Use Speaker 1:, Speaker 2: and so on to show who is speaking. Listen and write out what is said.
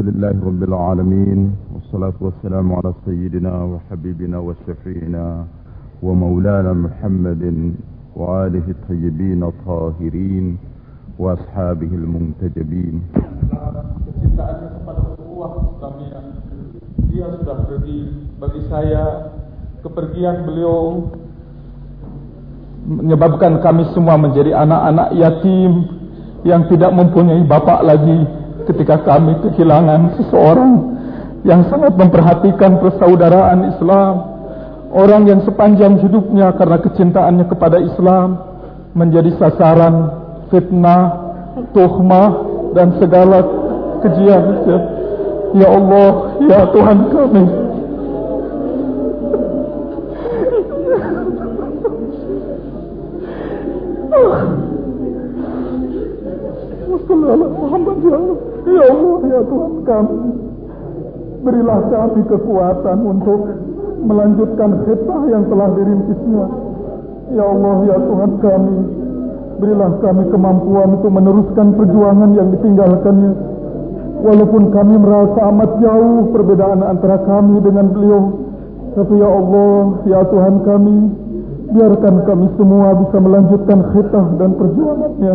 Speaker 1: لله رب العالمين والصلاة والسلام على سيدنا وحبيبنا وشفيعنا ومولانا محمد وآله الطيبين الطاهرين وأصحابه المنتجبين
Speaker 2: kecintaannya kepada ukhuwah Islamiyah. Dia sudah pergi. Bagi saya, kepergian beliau menyebabkan kami semua menjadi anak-anak yatim yang tidak mempunyai bapak lagi ketika kami kehilangan seseorang yang sangat memperhatikan persaudaraan Islam orang yang sepanjang hidupnya karena kecintaannya kepada Islam menjadi sasaran fitnah, tuhmah dan segala kejian. Ya Allah, ya Tuhan kami. Muhammad ya Allah Ya Allah ya Tuhan kami. Berilah kami kekuatan untuk melanjutkan khidmah yang telah dirintisnya. Ya Allah ya Tuhan kami. Berilah kami kemampuan untuk meneruskan perjuangan yang ditinggalkannya. Walaupun kami merasa amat jauh perbedaan antara kami dengan beliau Tapi ya Allah ya Tuhan kami Biarkan kami semua bisa melanjutkan khidmah dan perjuangannya